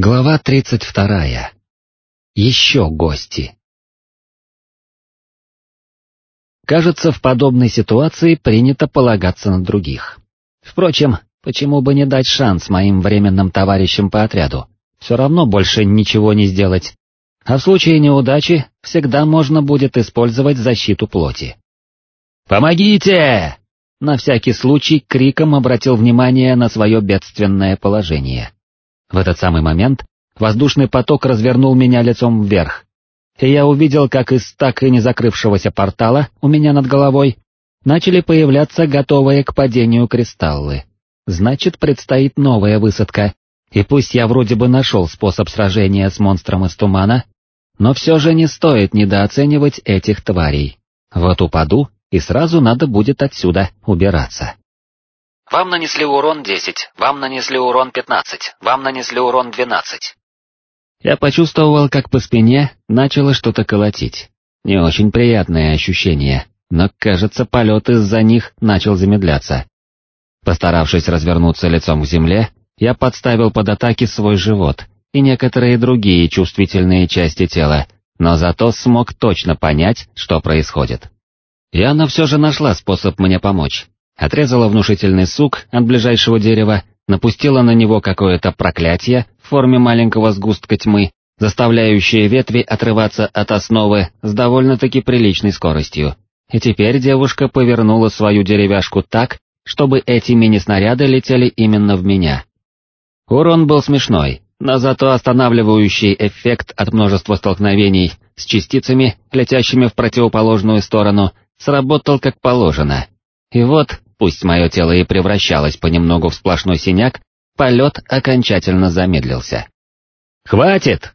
Глава тридцать вторая. Еще гости. Кажется, в подобной ситуации принято полагаться на других. Впрочем, почему бы не дать шанс моим временным товарищам по отряду? Все равно больше ничего не сделать. А в случае неудачи всегда можно будет использовать защиту плоти. «Помогите!» На всякий случай криком обратил внимание на свое бедственное положение. В этот самый момент воздушный поток развернул меня лицом вверх, и я увидел, как из так и не закрывшегося портала у меня над головой начали появляться готовые к падению кристаллы. Значит, предстоит новая высадка, и пусть я вроде бы нашел способ сражения с монстром из тумана, но все же не стоит недооценивать этих тварей. Вот упаду, и сразу надо будет отсюда убираться. Вам нанесли урон 10, вам нанесли урон 15, вам нанесли урон 12. Я почувствовал, как по спине начало что-то колотить. Не очень приятное ощущение, но, кажется, полет из-за них начал замедляться. Постаравшись развернуться лицом к земле, я подставил под атаки свой живот и некоторые другие чувствительные части тела, но зато смог точно понять, что происходит. Яна все же нашла способ мне помочь, отрезала внушительный сук от ближайшего дерева, напустила на него какое-то проклятие в форме маленького сгустка тьмы, заставляющее ветви отрываться от основы с довольно-таки приличной скоростью. И теперь девушка повернула свою деревяшку так, чтобы эти мини-снаряды летели именно в меня. Урон был смешной, но зато останавливающий эффект от множества столкновений с частицами, летящими в противоположную сторону, сработал как положено. И вот, пусть мое тело и превращалось понемногу в сплошной синяк, полет окончательно замедлился. «Хватит!»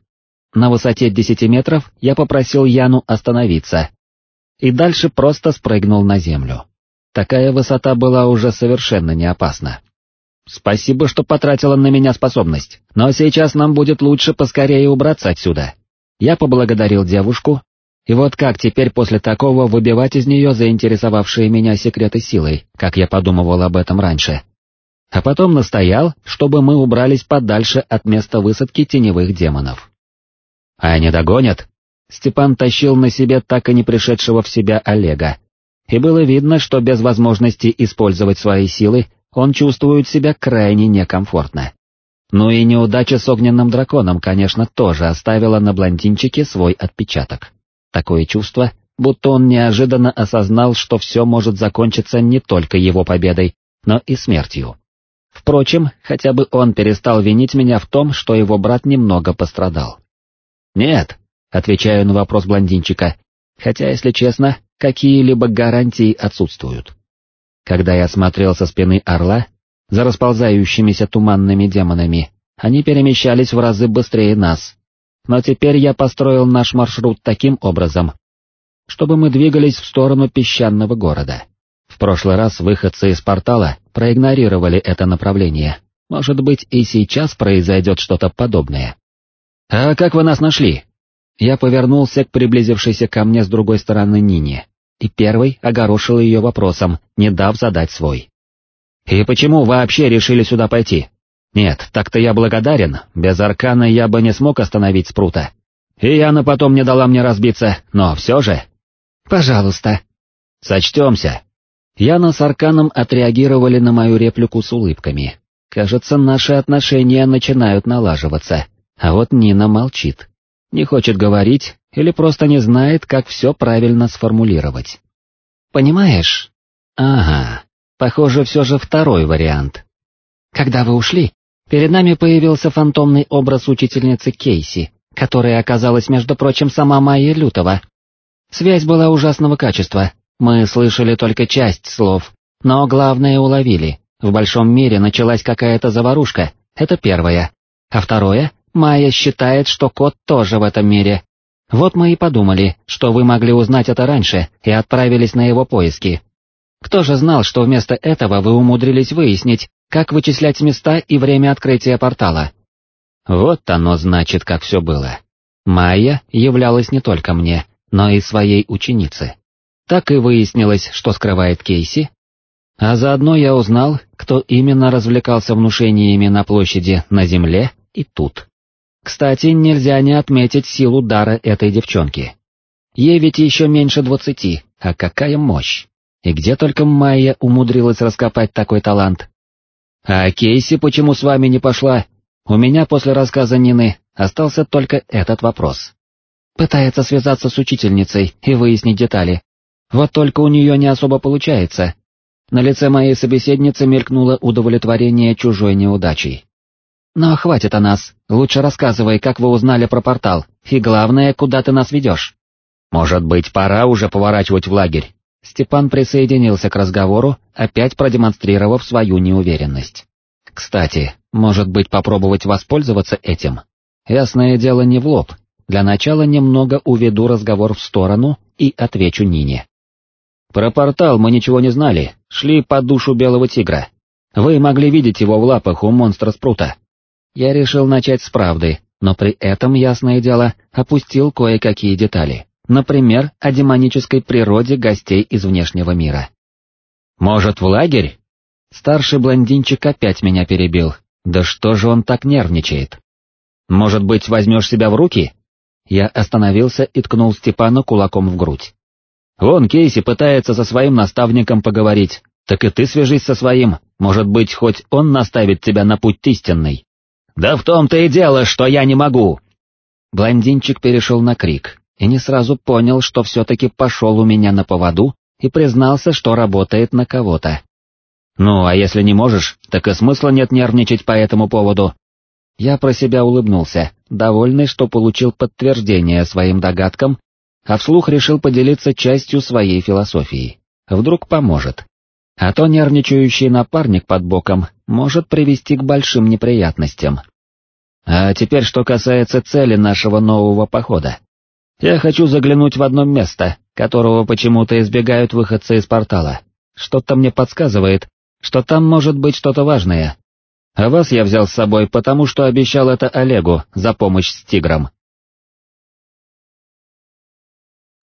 На высоте десяти метров я попросил Яну остановиться. И дальше просто спрыгнул на землю. Такая высота была уже совершенно не опасна. Спасибо, что потратила на меня способность, но сейчас нам будет лучше поскорее убраться отсюда. Я поблагодарил девушку, и вот как теперь после такого выбивать из нее заинтересовавшие меня секреты силой, как я подумывал об этом раньше. А потом настоял, чтобы мы убрались подальше от места высадки теневых демонов. А они догонят? Степан тащил на себе так и не пришедшего в себя Олега. И было видно, что без возможности использовать свои силы он чувствует себя крайне некомфортно. Ну и неудача с огненным драконом, конечно, тоже оставила на блондинчике свой отпечаток. Такое чувство, будто он неожиданно осознал, что все может закончиться не только его победой, но и смертью. Впрочем, хотя бы он перестал винить меня в том, что его брат немного пострадал. «Нет», — отвечаю на вопрос блондинчика, хотя, если честно, какие-либо гарантии отсутствуют. Когда я смотрел со спины орла, за расползающимися туманными демонами, они перемещались в разы быстрее нас, но теперь я построил наш маршрут таким образом, чтобы мы двигались в сторону песчаного города. В прошлый раз выходцы из портала проигнорировали это направление. Может быть, и сейчас произойдет что-то подобное. «А как вы нас нашли?» Я повернулся к приблизившейся ко мне с другой стороны Нине, и первый огорошил ее вопросом, не дав задать свой. «И почему вообще решили сюда пойти?» Нет, так-то я благодарен, без аркана я бы не смог остановить спрута. И Яна потом не дала мне разбиться, но все же... Пожалуйста. Сочтемся. Яна с арканом отреагировали на мою реплику с улыбками. Кажется, наши отношения начинают налаживаться, а вот Нина молчит. Не хочет говорить или просто не знает, как все правильно сформулировать. Понимаешь? Ага, похоже, все же второй вариант. Когда вы ушли, Перед нами появился фантомный образ учительницы Кейси, которая оказалась, между прочим, сама Майя Лютова. Связь была ужасного качества, мы слышали только часть слов, но главное уловили. В большом мире началась какая-то заварушка, это первое. А второе, Майя считает, что кот тоже в этом мире. Вот мы и подумали, что вы могли узнать это раньше и отправились на его поиски. Кто же знал, что вместо этого вы умудрились выяснить, как вычислять места и время открытия портала. Вот оно значит, как все было. Майя являлась не только мне, но и своей ученице. Так и выяснилось, что скрывает Кейси. А заодно я узнал, кто именно развлекался внушениями на площади, на земле и тут. Кстати, нельзя не отметить силу дара этой девчонки. Ей ведь еще меньше двадцати, а какая мощь! И где только Майя умудрилась раскопать такой талант? А Кейси почему с вами не пошла? У меня после рассказа Нины остался только этот вопрос. Пытается связаться с учительницей и выяснить детали. Вот только у нее не особо получается. На лице моей собеседницы мелькнуло удовлетворение чужой неудачей. Но хватит о нас, лучше рассказывай, как вы узнали про портал, и главное, куда ты нас ведешь. Может быть, пора уже поворачивать в лагерь? Степан присоединился к разговору, опять продемонстрировав свою неуверенность. Кстати, может быть попробовать воспользоваться этим? Ясное дело не в лоб, для начала немного уведу разговор в сторону и отвечу Нине. Про портал мы ничего не знали, шли по душу белого тигра. Вы могли видеть его в лапах у монстра Спрута. Я решил начать с правды, но при этом, ясное дело, опустил кое-какие детали, например, о демонической природе гостей из внешнего мира. «Может, в лагерь?» Старший блондинчик опять меня перебил. Да что же он так нервничает? «Может быть, возьмешь себя в руки?» Я остановился и ткнул Степана кулаком в грудь. «Вон Кейси пытается со своим наставником поговорить, так и ты свяжись со своим, может быть, хоть он наставит тебя на путь истинный». «Да в том-то и дело, что я не могу!» Блондинчик перешел на крик и не сразу понял, что все-таки пошел у меня на поводу и признался, что работает на кого-то. «Ну, а если не можешь, так и смысла нет нервничать по этому поводу». Я про себя улыбнулся, довольный, что получил подтверждение своим догадкам, а вслух решил поделиться частью своей философии. Вдруг поможет. А то нервничающий напарник под боком может привести к большим неприятностям. А теперь что касается цели нашего нового похода. Я хочу заглянуть в одно место, которого почему-то избегают выходцы из портала. Что-то мне подсказывает, что там может быть что-то важное. А вас я взял с собой, потому что обещал это Олегу за помощь с тигром.